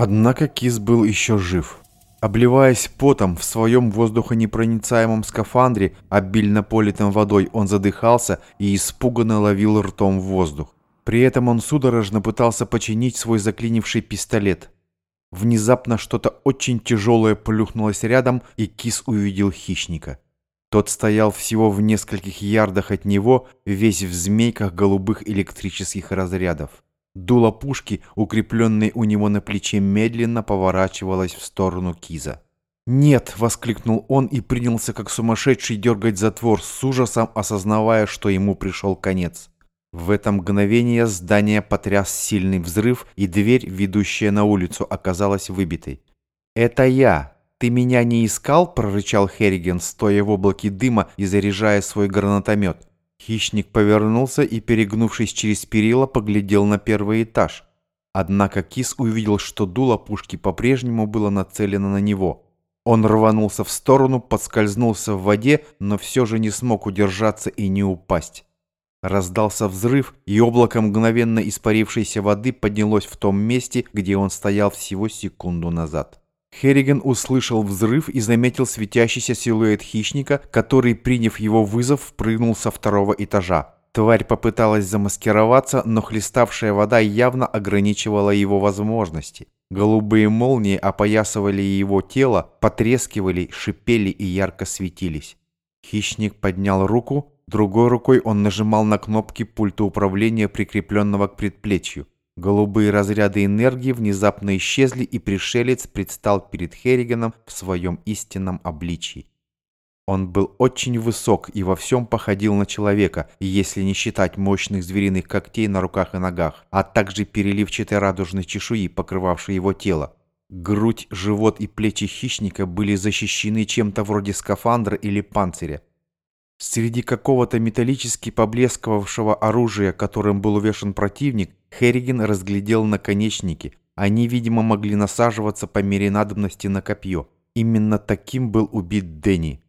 Однако кис был еще жив. Обливаясь потом в своем воздухонепроницаемом скафандре, обильно политым водой, он задыхался и испуганно ловил ртом воздух. При этом он судорожно пытался починить свой заклинивший пистолет. Внезапно что-то очень тяжелое плюхнулось рядом, и кис увидел хищника. Тот стоял всего в нескольких ярдах от него, весь в змейках голубых электрических разрядов. Дуло пушки, укрепленной у него на плече, медленно поворачивалось в сторону Киза. «Нет!» — воскликнул он и принялся как сумасшедший дергать затвор с ужасом, осознавая, что ему пришел конец. В это мгновение здание потряс сильный взрыв, и дверь, ведущая на улицу, оказалась выбитой. «Это я! Ты меня не искал?» — прорычал Херриген, стоя в облаке дыма и заряжая свой гранатомет. Хищник повернулся и, перегнувшись через перила, поглядел на первый этаж. Однако кис увидел, что дуло пушки по-прежнему было нацелено на него. Он рванулся в сторону, подскользнулся в воде, но все же не смог удержаться и не упасть. Раздался взрыв, и облако мгновенно испарившейся воды поднялось в том месте, где он стоял всего секунду назад. Херриган услышал взрыв и заметил светящийся силуэт хищника, который, приняв его вызов, прыгнул со второго этажа. Тварь попыталась замаскироваться, но хлеставшая вода явно ограничивала его возможности. Голубые молнии опоясывали его тело, потрескивали, шипели и ярко светились. Хищник поднял руку, другой рукой он нажимал на кнопки пульта управления, прикрепленного к предплечью. Голубые разряды энергии внезапно исчезли, и пришелец предстал перед Херриганом в своем истинном обличии. Он был очень высок и во всем походил на человека, если не считать мощных звериных когтей на руках и ногах, а также переливчатой радужной чешуи, покрывавшей его тело. Грудь, живот и плечи хищника были защищены чем-то вроде скафандра или панциря. Среди какого-то металлически поблескивавшего оружия, которым был увешан противник, Херриген разглядел наконечники. Они, видимо, могли насаживаться по мере надобности на копье. Именно таким был убит Дэнни.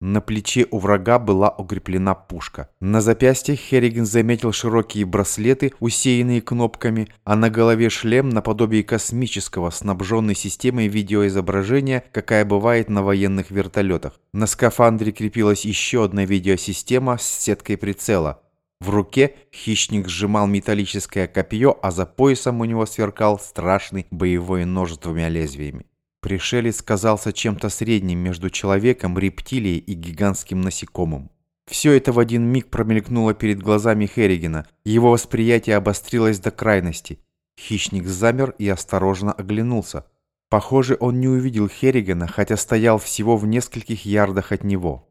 На плече у врага была укреплена пушка. На запястье Херриген заметил широкие браслеты, усеянные кнопками, а на голове шлем наподобие космического, снабженный системой видеоизображения, какая бывает на военных вертолетах. На скафандре крепилась еще одна видеосистема с сеткой прицела. В руке хищник сжимал металлическое копье, а за поясом у него сверкал страшный боевой нож с двумя лезвиями. Пришелец казался чем-то средним между человеком, рептилией и гигантским насекомым. Все это в один миг промелькнуло перед глазами Херригена. Его восприятие обострилось до крайности. Хищник замер и осторожно оглянулся. Похоже, он не увидел Херригена, хотя стоял всего в нескольких ярдах от него.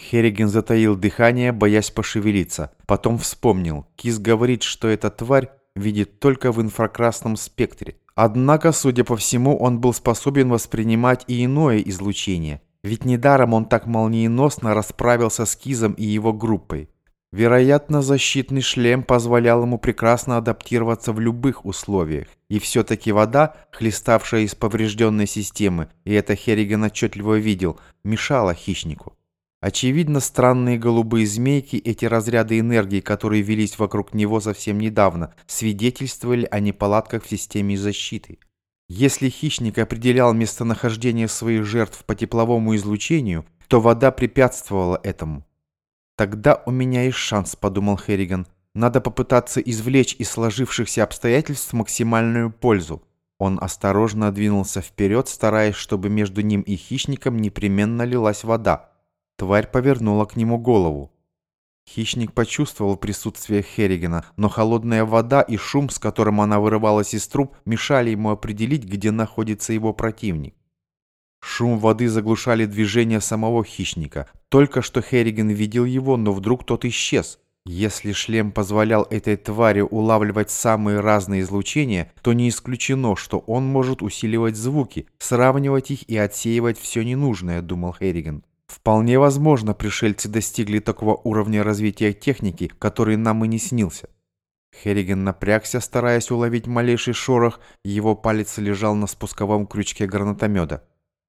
Херриген затаил дыхание, боясь пошевелиться. Потом вспомнил. Кис говорит, что эта тварь видит только в инфракрасном спектре. Однако, судя по всему, он был способен воспринимать и иное излучение. Ведь недаром он так молниеносно расправился с Кизом и его группой. Вероятно, защитный шлем позволял ему прекрасно адаптироваться в любых условиях. И все-таки вода, хлеставшая из поврежденной системы, и это Херриган отчетливо видел, мешала хищнику. Очевидно, странные голубые змейки, эти разряды энергии, которые велись вокруг него совсем недавно, свидетельствовали о неполадках в системе защиты. Если хищник определял местонахождение своих жертв по тепловому излучению, то вода препятствовала этому. «Тогда у меня есть шанс», — подумал Херриган. «Надо попытаться извлечь из сложившихся обстоятельств максимальную пользу». Он осторожно двинулся вперед, стараясь, чтобы между ним и хищником непременно лилась вода. Тварь повернула к нему голову. Хищник почувствовал присутствие Херригена, но холодная вода и шум, с которым она вырывалась из труб, мешали ему определить, где находится его противник. Шум воды заглушали движение самого хищника. Только что Херриген видел его, но вдруг тот исчез. Если шлем позволял этой твари улавливать самые разные излучения, то не исключено, что он может усиливать звуки, сравнивать их и отсеивать все ненужное, думал Херриген. Вполне возможно, пришельцы достигли такого уровня развития техники, который нам и не снился. Херриген напрягся, стараясь уловить малейший шорох, его палец лежал на спусковом крючке гранатомета.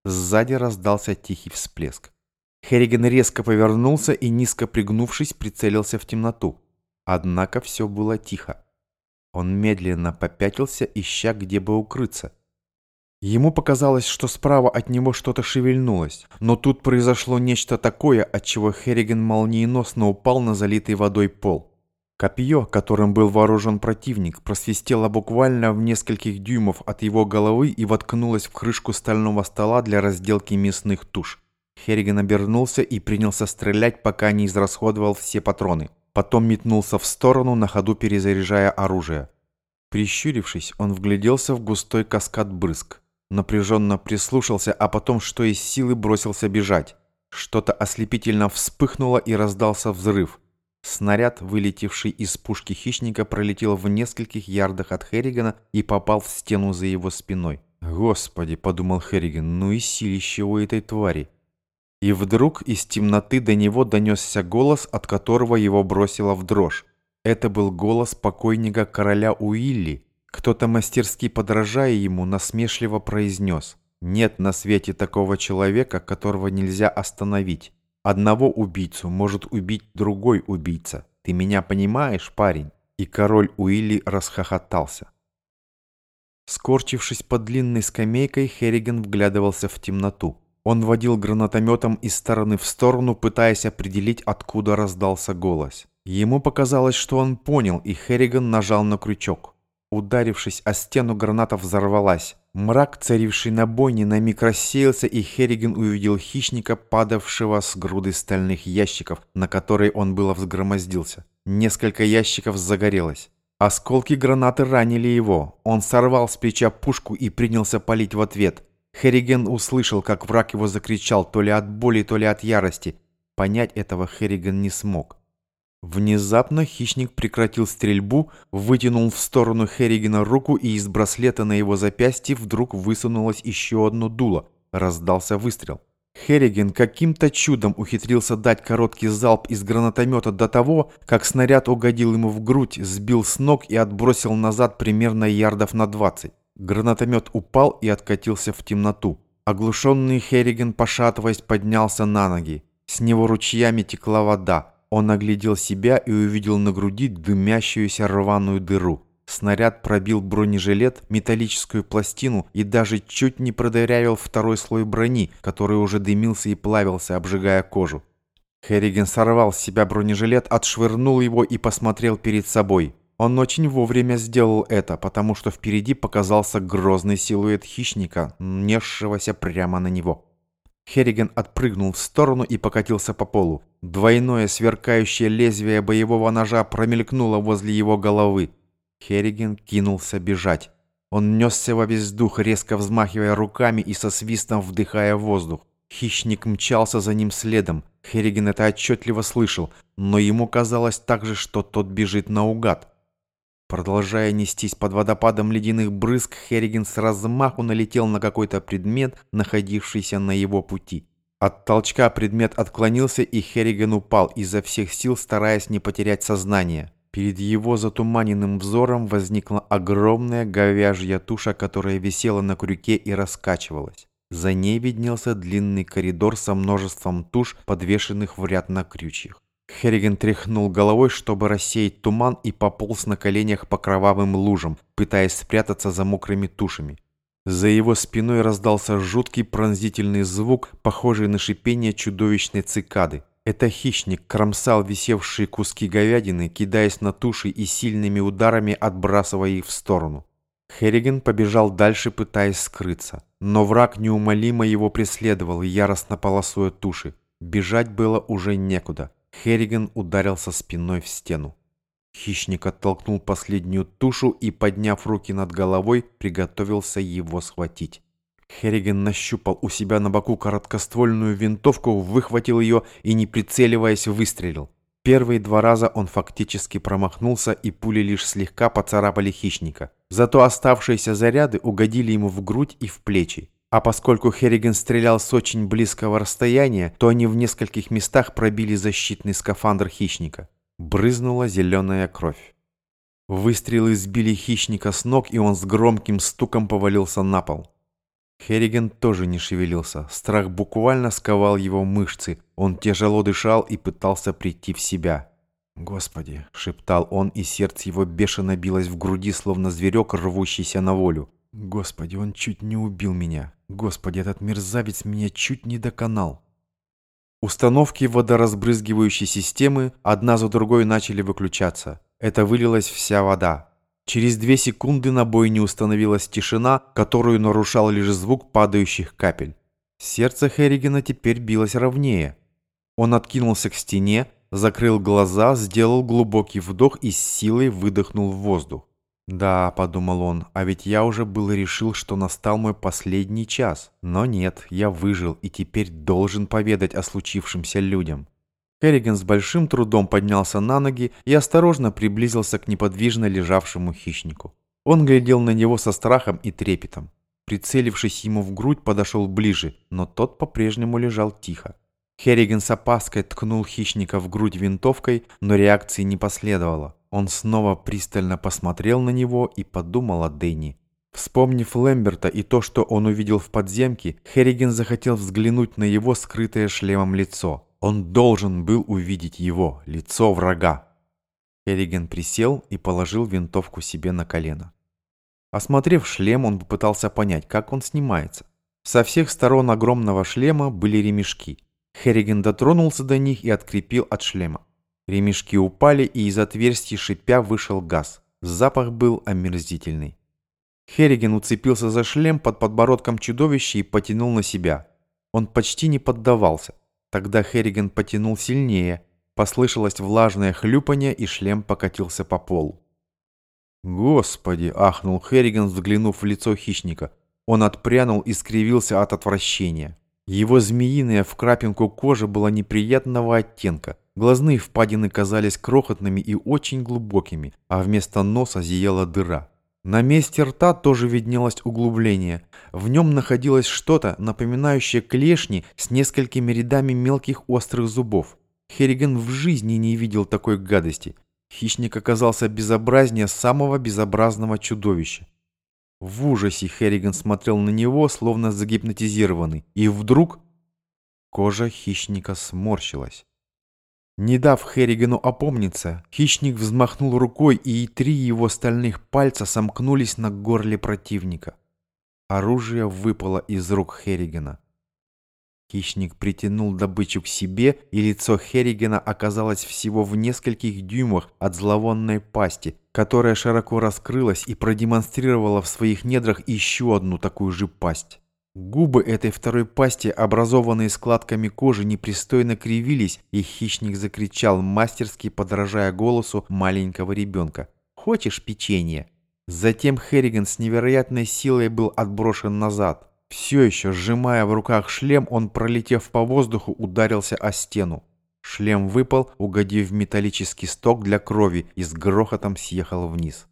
Сзади раздался тихий всплеск. Херриген резко повернулся и, низко пригнувшись, прицелился в темноту. Однако все было тихо. Он медленно попятился, ища, где бы укрыться. Ему показалось, что справа от него что-то шевельнулось, но тут произошло нечто такое, от чего Херриган молниеносно упал на залитый водой пол. Копье, которым был вооружен противник, просвистело буквально в нескольких дюймов от его головы и воткнулось в крышку стального стола для разделки мясных туш. Херриган обернулся и принялся стрелять, пока не израсходовал все патроны. Потом метнулся в сторону, на ходу перезаряжая оружие. Прищурившись, он вгляделся в густой каскад брызг. Напряженно прислушался, а потом что из силы бросился бежать. Что-то ослепительно вспыхнуло и раздался взрыв. Снаряд, вылетевший из пушки хищника, пролетел в нескольких ярдах от Херригана и попал в стену за его спиной. «Господи!» – подумал Херриган, «ну и силище у этой твари!» И вдруг из темноты до него донесся голос, от которого его бросило в дрожь. Это был голос покойника короля Уилли. Кто-то мастерски подражая ему, насмешливо произнес «Нет на свете такого человека, которого нельзя остановить. Одного убийцу может убить другой убийца. Ты меня понимаешь, парень?» И король Уилли расхохотался. Скорчившись под длинной скамейкой, Херриган вглядывался в темноту. Он водил гранатометом из стороны в сторону, пытаясь определить, откуда раздался голос. Ему показалось, что он понял, и Херриган нажал на крючок. Ударившись о стену, граната взорвалась. Мрак, царивший на бойне, на миг рассеялся, и Херриган увидел хищника, падавшего с груды стальных ящиков, на которые он было взгромоздился. Несколько ящиков загорелось. Осколки гранаты ранили его. Он сорвал с плеча пушку и принялся палить в ответ. Херриген услышал, как враг его закричал то ли от боли, то ли от ярости. Понять этого Херриган не смог. Внезапно хищник прекратил стрельбу, вытянул в сторону Херригена руку, и из браслета на его запястье вдруг высунулось еще одно дуло. Раздался выстрел. Херриген каким-то чудом ухитрился дать короткий залп из гранатомета до того, как снаряд угодил ему в грудь, сбил с ног и отбросил назад примерно ярдов на 20. Гранатомет упал и откатился в темноту. Оглушенный Херриген, пошатываясь, поднялся на ноги. С него ручьями текла вода. Он оглядел себя и увидел на груди дымящуюся рваную дыру. Снаряд пробил бронежилет, металлическую пластину и даже чуть не продырявил второй слой брони, который уже дымился и плавился, обжигая кожу. Херриген сорвал с себя бронежилет, отшвырнул его и посмотрел перед собой. Он очень вовремя сделал это, потому что впереди показался грозный силуэт хищника, несшегося прямо на него. Херриган отпрыгнул в сторону и покатился по полу. Двойное сверкающее лезвие боевого ножа промелькнуло возле его головы. Херриган кинулся бежать. Он несся во весь дух, резко взмахивая руками и со свистом вдыхая воздух. Хищник мчался за ним следом. Херриган это отчетливо слышал, но ему казалось также, что тот бежит наугад. Продолжая нестись под водопадом ледяных брызг, Херриган с размаху налетел на какой-то предмет, находившийся на его пути. От толчка предмет отклонился, и Херриган упал, изо всех сил стараясь не потерять сознание. Перед его затуманенным взором возникла огромная говяжья туша, которая висела на крюке и раскачивалась. За ней виднелся длинный коридор со множеством туш, подвешенных в ряд на крючьях. Херриген тряхнул головой, чтобы рассеять туман, и пополз на коленях по кровавым лужам, пытаясь спрятаться за мокрыми тушами. За его спиной раздался жуткий пронзительный звук, похожий на шипение чудовищной цикады. Это хищник кромсал висевшие куски говядины, кидаясь на туши и сильными ударами отбрасывая их в сторону. Херриген побежал дальше, пытаясь скрыться. Но враг неумолимо его преследовал, яростно полосуя туши. Бежать было уже некуда. Херриган ударился спиной в стену. Хищник оттолкнул последнюю тушу и, подняв руки над головой, приготовился его схватить. Херриган нащупал у себя на боку короткоствольную винтовку, выхватил ее и, не прицеливаясь, выстрелил. Первые два раза он фактически промахнулся, и пули лишь слегка поцарапали хищника. Зато оставшиеся заряды угодили ему в грудь и в плечи. А поскольку Херриган стрелял с очень близкого расстояния, то они в нескольких местах пробили защитный скафандр хищника. Брызнула зеленая кровь. Выстрелы сбили хищника с ног, и он с громким стуком повалился на пол. Херриган тоже не шевелился. Страх буквально сковал его мышцы. Он тяжело дышал и пытался прийти в себя. «Господи!» — шептал он, и сердце его бешено билось в груди, словно зверек, рвущийся на волю. Господи, он чуть не убил меня. Господи, этот мерзавец меня чуть не доконал. Установки водоразбрызгивающей системы одна за другой начали выключаться. Это вылилась вся вода. Через две секунды на бойне установилась тишина, которую нарушал лишь звук падающих капель. Сердце Херригена теперь билось ровнее. Он откинулся к стене, закрыл глаза, сделал глубокий вдох и с силой выдохнул в воздух. «Да», — подумал он, — «а ведь я уже было решил, что настал мой последний час. Но нет, я выжил и теперь должен поведать о случившемся людям». Керриган с большим трудом поднялся на ноги и осторожно приблизился к неподвижно лежавшему хищнику. Он глядел на него со страхом и трепетом. Прицелившись ему в грудь, подошел ближе, но тот по-прежнему лежал тихо. Херриган с опаской ткнул хищника в грудь винтовкой, но реакции не последовало. Он снова пристально посмотрел на него и подумал о Дэнни. Вспомнив Лэмберта и то, что он увидел в подземке, Херриген захотел взглянуть на его скрытое шлемом лицо. Он должен был увидеть его, лицо врага. Херриген присел и положил винтовку себе на колено. Осмотрев шлем, он попытался понять, как он снимается. Со всех сторон огромного шлема были ремешки. Херриген дотронулся до них и открепил от шлема. Ремешки упали, и из отверстий шипя вышел газ. Запах был омерзительный. Херриген уцепился за шлем под подбородком чудовища и потянул на себя. Он почти не поддавался. Тогда Херриген потянул сильнее. Послышалось влажное хлюпанье, и шлем покатился по полу. «Господи!» – ахнул Херриген, взглянув в лицо хищника. Он отпрянул и скривился от отвращения. Его змеиная в крапинку кожа была неприятного оттенка. Глазные впадины казались крохотными и очень глубокими, а вместо носа зияла дыра. На месте рта тоже виднелось углубление. В нем находилось что-то, напоминающее клешни с несколькими рядами мелких острых зубов. Херриган в жизни не видел такой гадости. Хищник оказался безобразнее самого безобразного чудовища. В ужасе Херриган смотрел на него, словно загипнотизированный, и вдруг кожа хищника сморщилась. Не дав Херригану опомниться, хищник взмахнул рукой, и три его стальных пальца сомкнулись на горле противника. Оружие выпало из рук Херригана. Хищник притянул добычу к себе, и лицо Херригена оказалось всего в нескольких дюймах от зловонной пасти, которая широко раскрылась и продемонстрировала в своих недрах еще одну такую же пасть. Губы этой второй пасти, образованные складками кожи, непристойно кривились, и хищник закричал, мастерски подражая голосу маленького ребенка. «Хочешь печенье?» Затем Херриган с невероятной силой был отброшен назад. Все еще сжимая в руках шлем, он, пролетев по воздуху, ударился о стену. Шлем выпал, угодив в металлический сток для крови и с грохотом съехал вниз.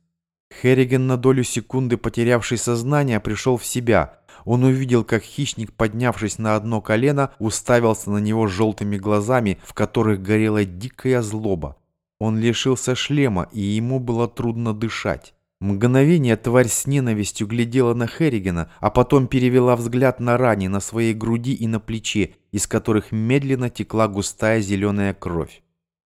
Херриган на долю секунды, потерявший сознание, пришел в себя. Он увидел, как хищник, поднявшись на одно колено, уставился на него желтыми глазами, в которых горела дикая злоба. Он лишился шлема, и ему было трудно дышать. Мгновение тварь с ненавистью глядела на Херригана, а потом перевела взгляд на ране на своей груди и на плече, из которых медленно текла густая зеленая кровь.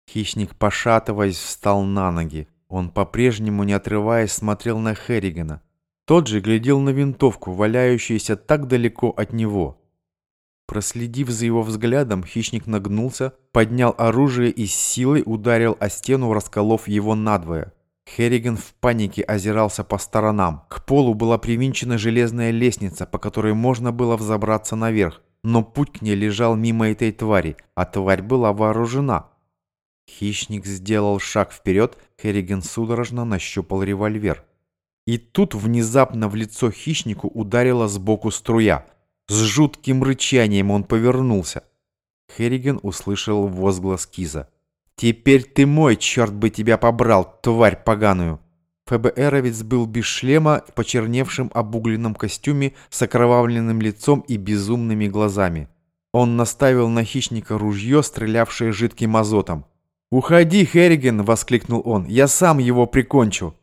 Хищник, пошатываясь, встал на ноги. Он по-прежнему, не отрываясь, смотрел на Херригана. Тот же глядел на винтовку, валяющуюся так далеко от него. Проследив за его взглядом, хищник нагнулся, поднял оружие и с силой ударил о стену, расколов его надвое. Херриган в панике озирался по сторонам. К полу была привинчена железная лестница, по которой можно было взобраться наверх, но путь к ней лежал мимо этой твари, а тварь была вооружена. Хищник сделал шаг вперед, Херриган судорожно нащупал револьвер. И тут внезапно в лицо хищнику ударила сбоку струя. С жутким рычанием он повернулся. Херриган услышал возглас Киза. «Теперь ты мой, черт бы тебя побрал, тварь поганую!» ФБРовец был без шлема, в почерневшем обугленном костюме, с окровавленным лицом и безумными глазами. Он наставил на хищника ружье, стрелявшее жидким азотом. «Уходи, Херриген!» – воскликнул он. «Я сам его прикончу!»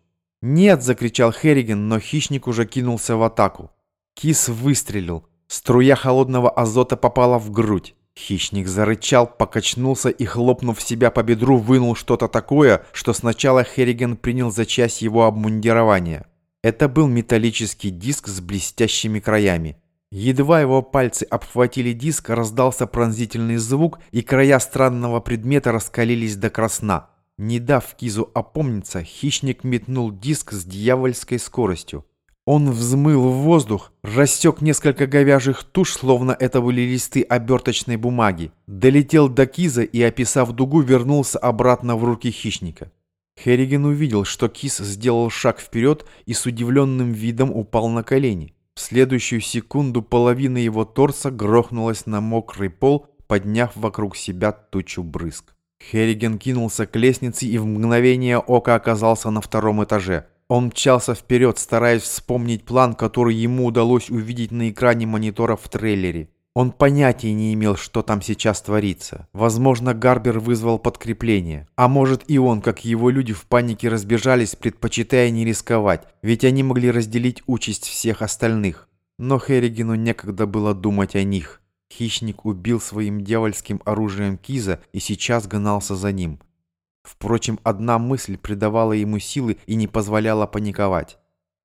«Нет!» – закричал Херриген, но хищник уже кинулся в атаку. Кис выстрелил. Струя холодного азота попала в грудь. Хищник зарычал, покачнулся и, хлопнув себя по бедру, вынул что-то такое, что сначала Херриген принял за часть его обмундирования. Это был металлический диск с блестящими краями. Едва его пальцы обхватили диск, раздался пронзительный звук, и края странного предмета раскалились до красна. Не дав Кизу опомниться, хищник метнул диск с дьявольской скоростью. Он взмыл в воздух, рассек несколько говяжьих туш, словно это были листы оберточной бумаги, долетел до Киза и, описав дугу, вернулся обратно в руки хищника. Херриген увидел, что Киз сделал шаг вперед и с удивленным видом упал на колени. В следующую секунду половина его торса грохнулась на мокрый пол, подняв вокруг себя тучу брызг. Херриген кинулся к лестнице и в мгновение ока оказался на втором этаже. Он мчался вперед, стараясь вспомнить план, который ему удалось увидеть на экране монитора в трейлере. Он понятия не имел, что там сейчас творится. Возможно, Гарбер вызвал подкрепление. А может и он, как его люди, в панике разбежались, предпочитая не рисковать, ведь они могли разделить участь всех остальных. Но Херригену некогда было думать о них. Хищник убил своим дьявольским оружием Киза и сейчас гнался за ним. Впрочем, одна мысль придавала ему силы и не позволяла паниковать.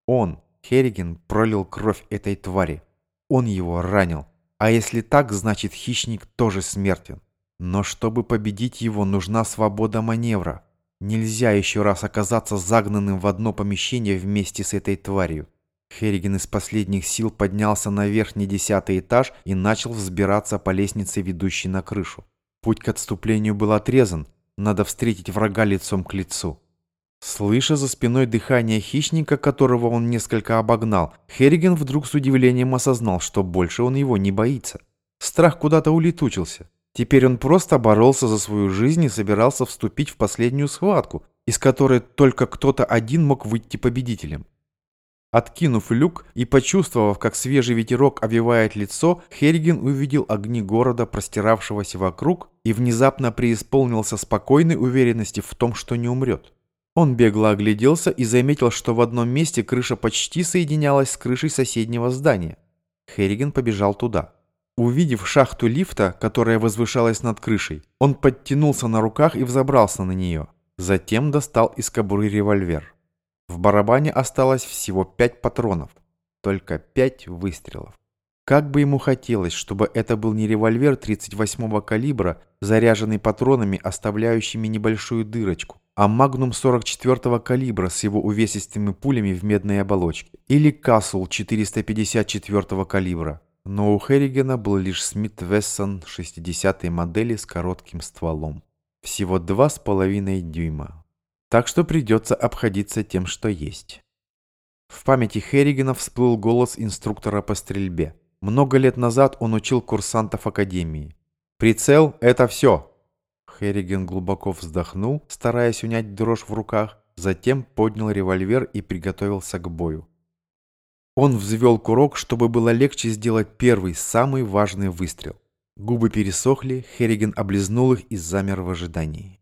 Он, Херриген, пролил кровь этой твари. Он его ранил. А если так, значит хищник тоже смертен. Но чтобы победить его, нужна свобода маневра. Нельзя еще раз оказаться загнанным в одно помещение вместе с этой тварью. Херриген из последних сил поднялся на верхний десятый этаж и начал взбираться по лестнице, ведущей на крышу. Путь к отступлению был отрезан. Надо встретить врага лицом к лицу. Слыша за спиной дыхание хищника, которого он несколько обогнал, Херриген вдруг с удивлением осознал, что больше он его не боится. Страх куда-то улетучился. Теперь он просто боролся за свою жизнь и собирался вступить в последнюю схватку, из которой только кто-то один мог выйти победителем. Откинув люк и почувствовав, как свежий ветерок обвивает лицо, Херриген увидел огни города, простиравшегося вокруг, и внезапно преисполнился спокойной уверенности в том, что не умрет. Он бегло огляделся и заметил, что в одном месте крыша почти соединялась с крышей соседнего здания. Херриген побежал туда. Увидев шахту лифта, которая возвышалась над крышей, он подтянулся на руках и взобрался на нее. Затем достал из кобуры револьвер. В барабане осталось всего пять патронов. Только пять выстрелов. Как бы ему хотелось, чтобы это был не револьвер 38-го калибра, заряженный патронами, оставляющими небольшую дырочку, а магнум 44-го калибра с его увесистыми пулями в медной оболочке, или Касл 454-го калибра. Но у Херригена был лишь Смит Вессон 60-й модели с коротким стволом. Всего 2,5 дюйма. Так что придется обходиться тем, что есть. В памяти Херригена всплыл голос инструктора по стрельбе. Много лет назад он учил курсантов Академии. «Прицел – это все!» Херриген глубоко вздохнул, стараясь унять дрожь в руках, затем поднял револьвер и приготовился к бою. Он взвел курок, чтобы было легче сделать первый, самый важный выстрел. Губы пересохли, Херриген облизнул их и замер в ожидании.